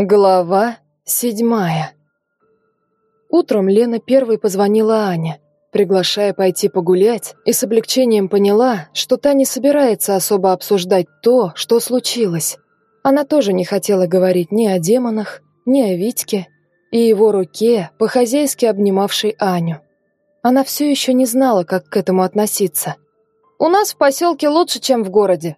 Глава седьмая Утром Лена первой позвонила Ане, приглашая пойти погулять, и с облегчением поняла, что та не собирается особо обсуждать то, что случилось. Она тоже не хотела говорить ни о демонах, ни о Витьке и его руке, по-хозяйски обнимавшей Аню. Она все еще не знала, как к этому относиться. «У нас в поселке лучше, чем в городе».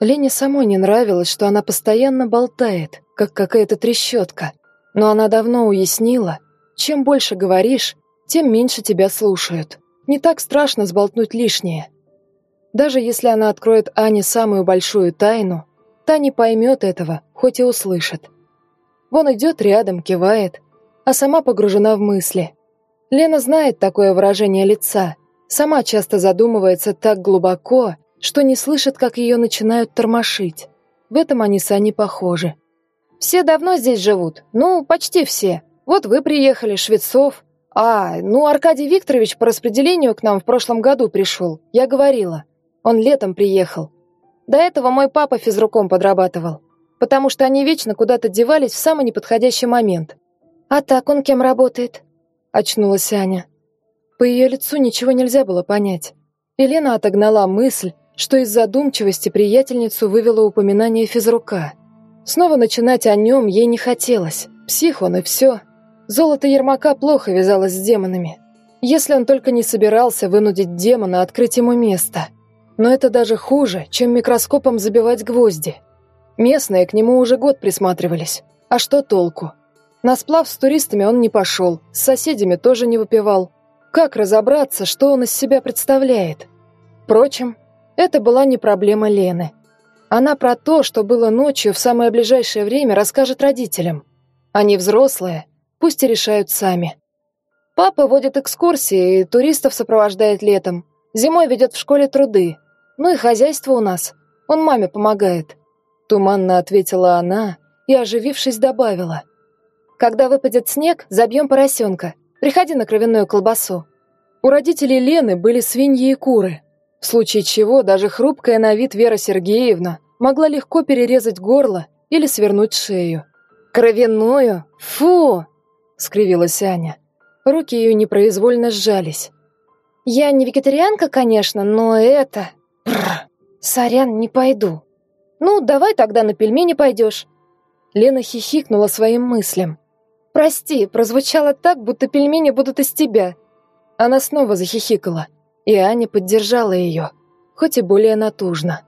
Лене самой не нравилось, что она постоянно болтает, как какая-то трещотка. Но она давно уяснила, чем больше говоришь, тем меньше тебя слушают. Не так страшно сболтнуть лишнее. Даже если она откроет Ане самую большую тайну, та не поймет этого, хоть и услышит. Вон идет рядом, кивает, а сама погружена в мысли. Лена знает такое выражение лица, сама часто задумывается так глубоко, что не слышит, как ее начинают тормошить. В этом они с Аней похожи. Все давно здесь живут. Ну, почти все. Вот вы приехали, Швецов. А, ну, Аркадий Викторович по распределению к нам в прошлом году пришел. Я говорила. Он летом приехал. До этого мой папа физруком подрабатывал. Потому что они вечно куда-то девались в самый неподходящий момент. А так он кем работает? Очнулась Аня. По ее лицу ничего нельзя было понять. Елена отогнала мысль, что из задумчивости приятельницу вывело упоминание физрука – Снова начинать о нем ей не хотелось. Псих он и все. Золото Ермака плохо вязалось с демонами. Если он только не собирался вынудить демона открыть ему место. Но это даже хуже, чем микроскопом забивать гвозди. Местные к нему уже год присматривались. А что толку? На сплав с туристами он не пошел, с соседями тоже не выпивал. Как разобраться, что он из себя представляет? Впрочем, это была не проблема Лены. Она про то, что было ночью в самое ближайшее время, расскажет родителям. Они взрослые, пусть и решают сами. Папа водит экскурсии и туристов сопровождает летом. Зимой ведет в школе труды. Ну и хозяйство у нас. Он маме помогает. Туманно ответила она и, оживившись, добавила. Когда выпадет снег, забьем поросенка. Приходи на кровяную колбасу. У родителей Лены были свиньи и куры, в случае чего даже хрупкая на вид Вера Сергеевна могла легко перерезать горло или свернуть шею. «Кровяную? Фу!» — скривилась Аня. Руки ее непроизвольно сжались. «Я не вегетарианка, конечно, но это... Бррр, сорян, не пойду». «Ну, давай тогда на пельмени пойдешь». Лена хихикнула своим мыслям. «Прости, прозвучало так, будто пельмени будут из тебя». Она снова захихикала, и Аня поддержала ее, хоть и более натужно.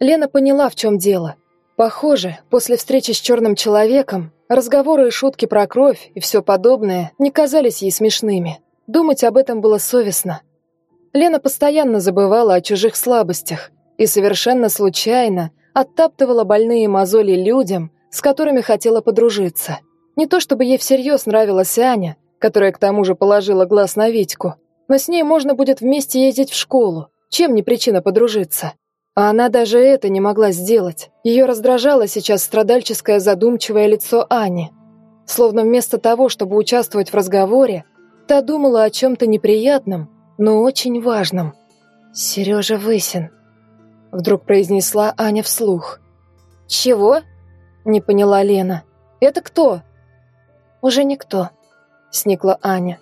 Лена поняла, в чем дело. Похоже, после встречи с черным человеком разговоры и шутки про кровь и все подобное не казались ей смешными. Думать об этом было совестно. Лена постоянно забывала о чужих слабостях и совершенно случайно оттаптывала больные мозоли людям, с которыми хотела подружиться. Не то чтобы ей всерьез нравилась Аня, которая к тому же положила глаз на Витьку, но с ней можно будет вместе ездить в школу. Чем не причина подружиться? А она даже это не могла сделать. Ее раздражало сейчас страдальческое задумчивое лицо Ани. Словно вместо того, чтобы участвовать в разговоре, та думала о чем-то неприятном, но очень важном. «Сережа Высин», — вдруг произнесла Аня вслух. «Чего?» — не поняла Лена. «Это кто?» «Уже никто», — сникла Аня.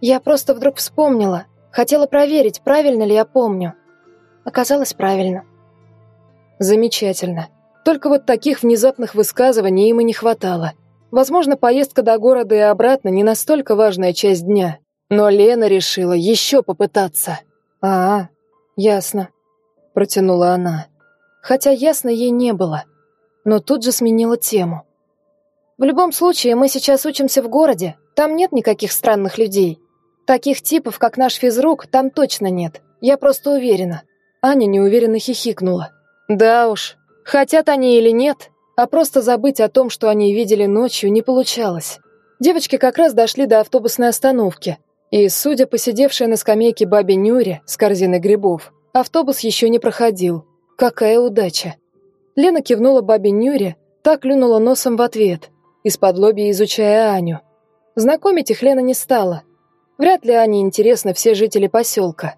«Я просто вдруг вспомнила. Хотела проверить, правильно ли я помню. Оказалось правильно. Замечательно. Только вот таких внезапных высказываний им и не хватало. Возможно, поездка до города и обратно не настолько важная часть дня. Но Лена решила еще попытаться. «А, ясно», — протянула она. Хотя ясно ей не было. Но тут же сменила тему. «В любом случае, мы сейчас учимся в городе. Там нет никаких странных людей. Таких типов, как наш физрук, там точно нет. Я просто уверена. Аня неуверенно хихикнула. Да уж, хотят они или нет, а просто забыть о том, что они видели ночью, не получалось. Девочки как раз дошли до автобусной остановки, и, судя по сидевшей на скамейке бабе Нюре с корзиной грибов, автобус еще не проходил. Какая удача! Лена кивнула бабе Нюре, так клюнула носом в ответ, из-под лоби изучая Аню. Знакомить их Лена не стала. Вряд ли Ане интересны все жители поселка.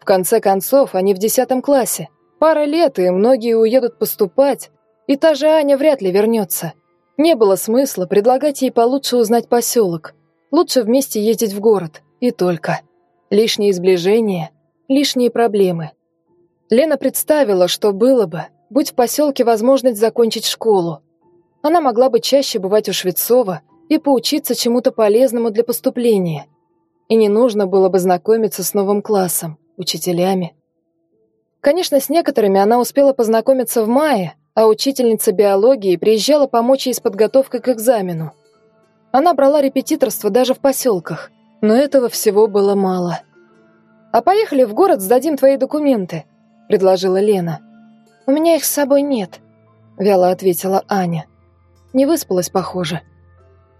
В конце концов, они в десятом классе. Пара лет, и многие уедут поступать, и та же Аня вряд ли вернется. Не было смысла предлагать ей получше узнать поселок. Лучше вместе ездить в город. И только. Лишние сближения, лишние проблемы. Лена представила, что было бы, будь в поселке возможность закончить школу. Она могла бы чаще бывать у Швецова и поучиться чему-то полезному для поступления. И не нужно было бы знакомиться с новым классом, учителями. Конечно, с некоторыми она успела познакомиться в мае, а учительница биологии приезжала помочь ей с подготовкой к экзамену. Она брала репетиторство даже в поселках, но этого всего было мало. «А поехали в город, сдадим твои документы», — предложила Лена. «У меня их с собой нет», — вяло ответила Аня. Не выспалась, похоже.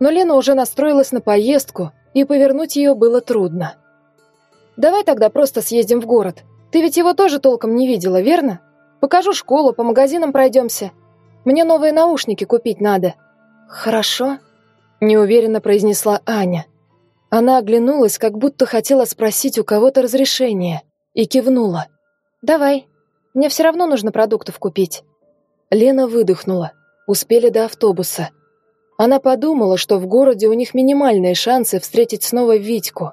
Но Лена уже настроилась на поездку, и повернуть ее было трудно. «Давай тогда просто съездим в город. Ты ведь его тоже толком не видела, верно? Покажу школу, по магазинам пройдемся. Мне новые наушники купить надо». «Хорошо», — неуверенно произнесла Аня. Она оглянулась, как будто хотела спросить у кого-то разрешения, и кивнула. «Давай. Мне все равно нужно продуктов купить». Лена выдохнула. Успели до автобуса. Она подумала, что в городе у них минимальные шансы встретить снова Витьку.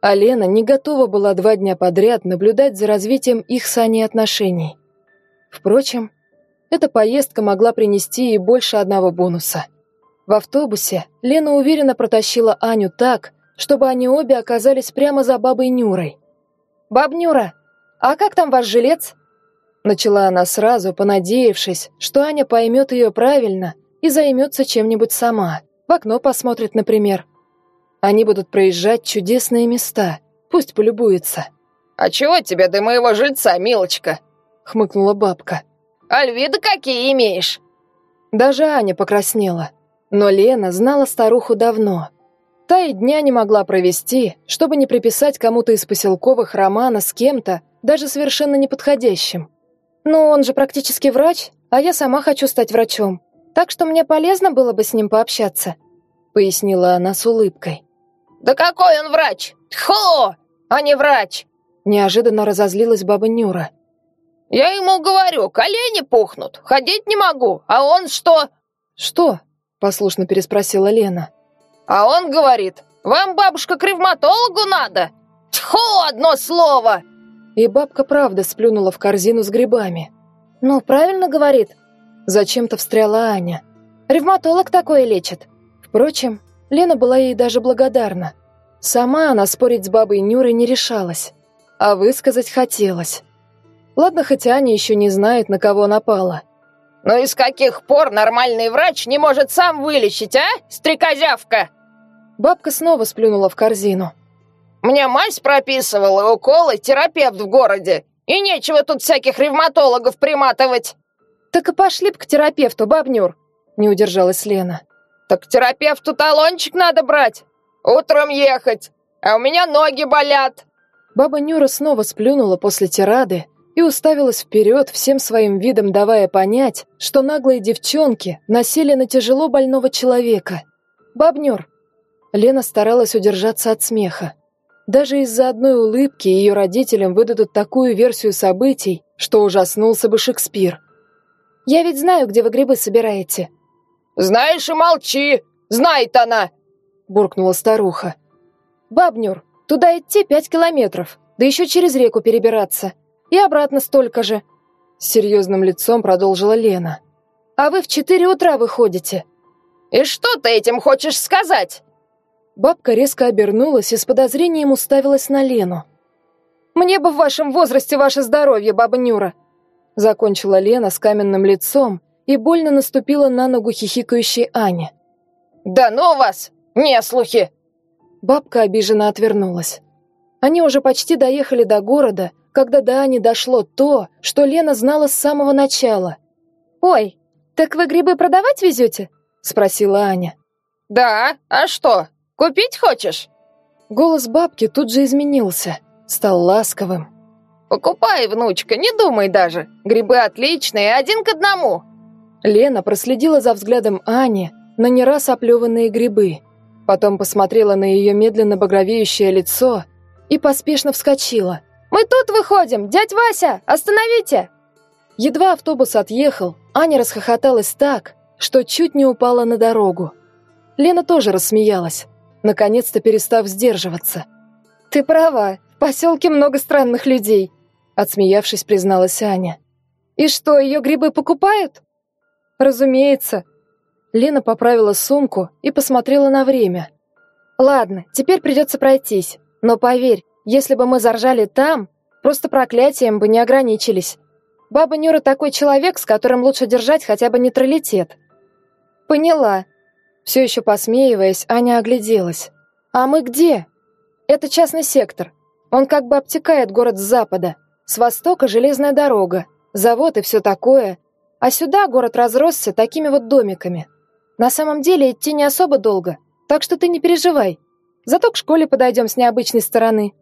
А Лена не готова была два дня подряд наблюдать за развитием их с Аней отношений. Впрочем, эта поездка могла принести ей больше одного бонуса. В автобусе Лена уверенно протащила Аню так, чтобы они обе оказались прямо за бабой Нюрой. «Баб Нюра, а как там ваш жилец?» Начала она сразу, понадеявшись, что Аня поймет ее правильно и займется чем-нибудь сама. В окно посмотрит, например. Они будут проезжать чудесные места. Пусть полюбуется. «А чего тебе до моего жильца, милочка?» — хмыкнула бабка. «Альвиды какие имеешь?» Даже Аня покраснела. Но Лена знала старуху давно. Та и дня не могла провести, чтобы не приписать кому-то из поселковых романа с кем-то, даже совершенно неподходящим. «Ну, он же практически врач, а я сама хочу стать врачом. Так что мне полезно было бы с ним пообщаться», — пояснила она с улыбкой. «Да какой он врач? Тьфу! А не врач!» Неожиданно разозлилась баба Нюра. «Я ему говорю, колени пухнут, ходить не могу, а он что?» «Что?» — послушно переспросила Лена. «А он говорит, вам, бабушка, к ревматологу надо? Тьфу, одно слово!» И бабка правда сплюнула в корзину с грибами. «Ну, правильно говорит». Зачем-то встряла Аня. «Ревматолог такое лечит». Впрочем, Лена была ей даже благодарна. Сама она спорить с бабой Нюрой не решалась. А высказать хотелось. Ладно, хоть Аня еще не знает, на кого напала. «Ну и с каких пор нормальный врач не может сам вылечить, а, стрекозявка?» Бабка снова сплюнула в корзину. Мне мазь прописывал и уколы терапевт в городе. И нечего тут всяких ревматологов приматывать. Так и пошли б к терапевту, бабнюр, не удержалась Лена. Так к терапевту талончик надо брать. Утром ехать. А у меня ноги болят. Баба Нюра снова сплюнула после тирады и уставилась вперед, всем своим видом давая понять, что наглые девчонки насели на тяжело больного человека. «Бабнюр!» Лена старалась удержаться от смеха. Даже из-за одной улыбки ее родителям выдадут такую версию событий, что ужаснулся бы Шекспир. «Я ведь знаю, где вы грибы собираете». «Знаешь и молчи! Знает она!» – буркнула старуха. «Бабнюр, туда идти пять километров, да еще через реку перебираться. И обратно столько же», – с серьезным лицом продолжила Лена. «А вы в четыре утра выходите». «И что ты этим хочешь сказать?» Бабка резко обернулась и с подозрением уставилась на Лену. «Мне бы в вашем возрасте ваше здоровье, баба Нюра!» Закончила Лена с каменным лицом и больно наступила на ногу хихикающей Ане. «Да ну вас! Не слухи!» Бабка обиженно отвернулась. Они уже почти доехали до города, когда до Ани дошло то, что Лена знала с самого начала. «Ой, так вы грибы продавать везете?» — спросила Аня. «Да, а что?» Купить хочешь?» Голос бабки тут же изменился, стал ласковым. «Покупай, внучка, не думай даже. Грибы отличные, один к одному». Лена проследила за взглядом Ани на не раз оплеванные грибы, потом посмотрела на ее медленно багровеющее лицо и поспешно вскочила. «Мы тут выходим! Дядь Вася, остановите!» Едва автобус отъехал, Аня расхохоталась так, что чуть не упала на дорогу. Лена тоже рассмеялась, наконец-то перестав сдерживаться. «Ты права, в поселке много странных людей», — отсмеявшись, призналась Аня. «И что, ее грибы покупают?» «Разумеется». Лена поправила сумку и посмотрела на время. «Ладно, теперь придется пройтись. Но поверь, если бы мы заржали там, просто проклятием бы не ограничились. Баба Нюра такой человек, с которым лучше держать хотя бы нейтралитет». «Поняла», все еще посмеиваясь, Аня огляделась. «А мы где?» «Это частный сектор. Он как бы обтекает город с запада. С востока железная дорога, завод и все такое. А сюда город разросся такими вот домиками. На самом деле идти не особо долго, так что ты не переживай. Зато к школе подойдем с необычной стороны».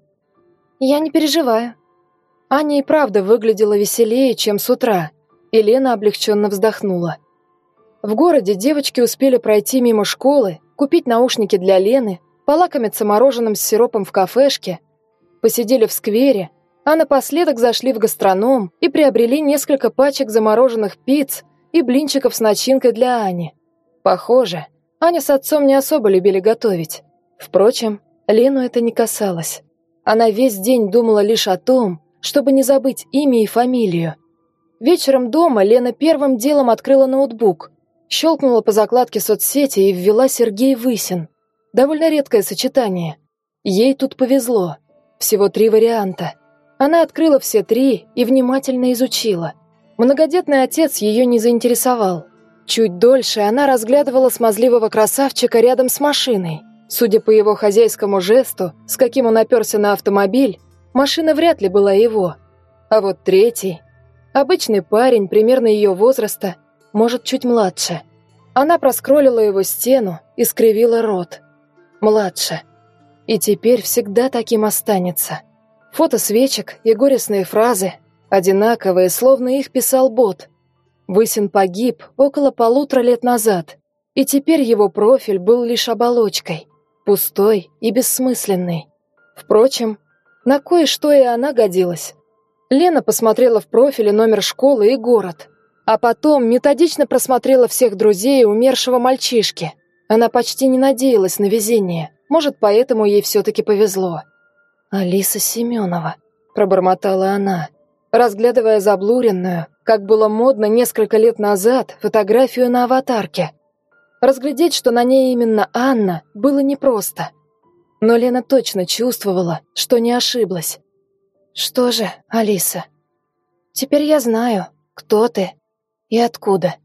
«Я не переживаю». Аня и правда выглядела веселее, чем с утра, и Лена облегченно вздохнула. В городе девочки успели пройти мимо школы, купить наушники для Лены, полакомиться мороженым с сиропом в кафешке, посидели в сквере, а напоследок зашли в гастроном и приобрели несколько пачек замороженных пиц и блинчиков с начинкой для Ани. Похоже, Аня с отцом не особо любили готовить. Впрочем, Лену это не касалось. Она весь день думала лишь о том, чтобы не забыть имя и фамилию. Вечером дома Лена первым делом открыла ноутбук, Щелкнула по закладке соцсети и ввела Сергей Высин. Довольно редкое сочетание. Ей тут повезло. Всего три варианта. Она открыла все три и внимательно изучила. Многодетный отец ее не заинтересовал. Чуть дольше она разглядывала смазливого красавчика рядом с машиной. Судя по его хозяйскому жесту, с каким он оперся на автомобиль, машина вряд ли была его. А вот третий... Обычный парень, примерно ее возраста, может, чуть младше. Она проскролила его стену и скривила рот. Младше. И теперь всегда таким останется. Фото свечек и горестные фразы, одинаковые, словно их писал бот. Высин погиб около полутора лет назад, и теперь его профиль был лишь оболочкой, пустой и бессмысленный. Впрочем, на кое-что и она годилась. Лена посмотрела в профиле номер школы и город – а потом методично просмотрела всех друзей умершего мальчишки. Она почти не надеялась на везение. Может, поэтому ей все-таки повезло. «Алиса Семенова», — пробормотала она, разглядывая заблуренную, как было модно несколько лет назад, фотографию на аватарке. Разглядеть, что на ней именно Анна, было непросто. Но Лена точно чувствовала, что не ошиблась. «Что же, Алиса, теперь я знаю, кто ты и откуда?»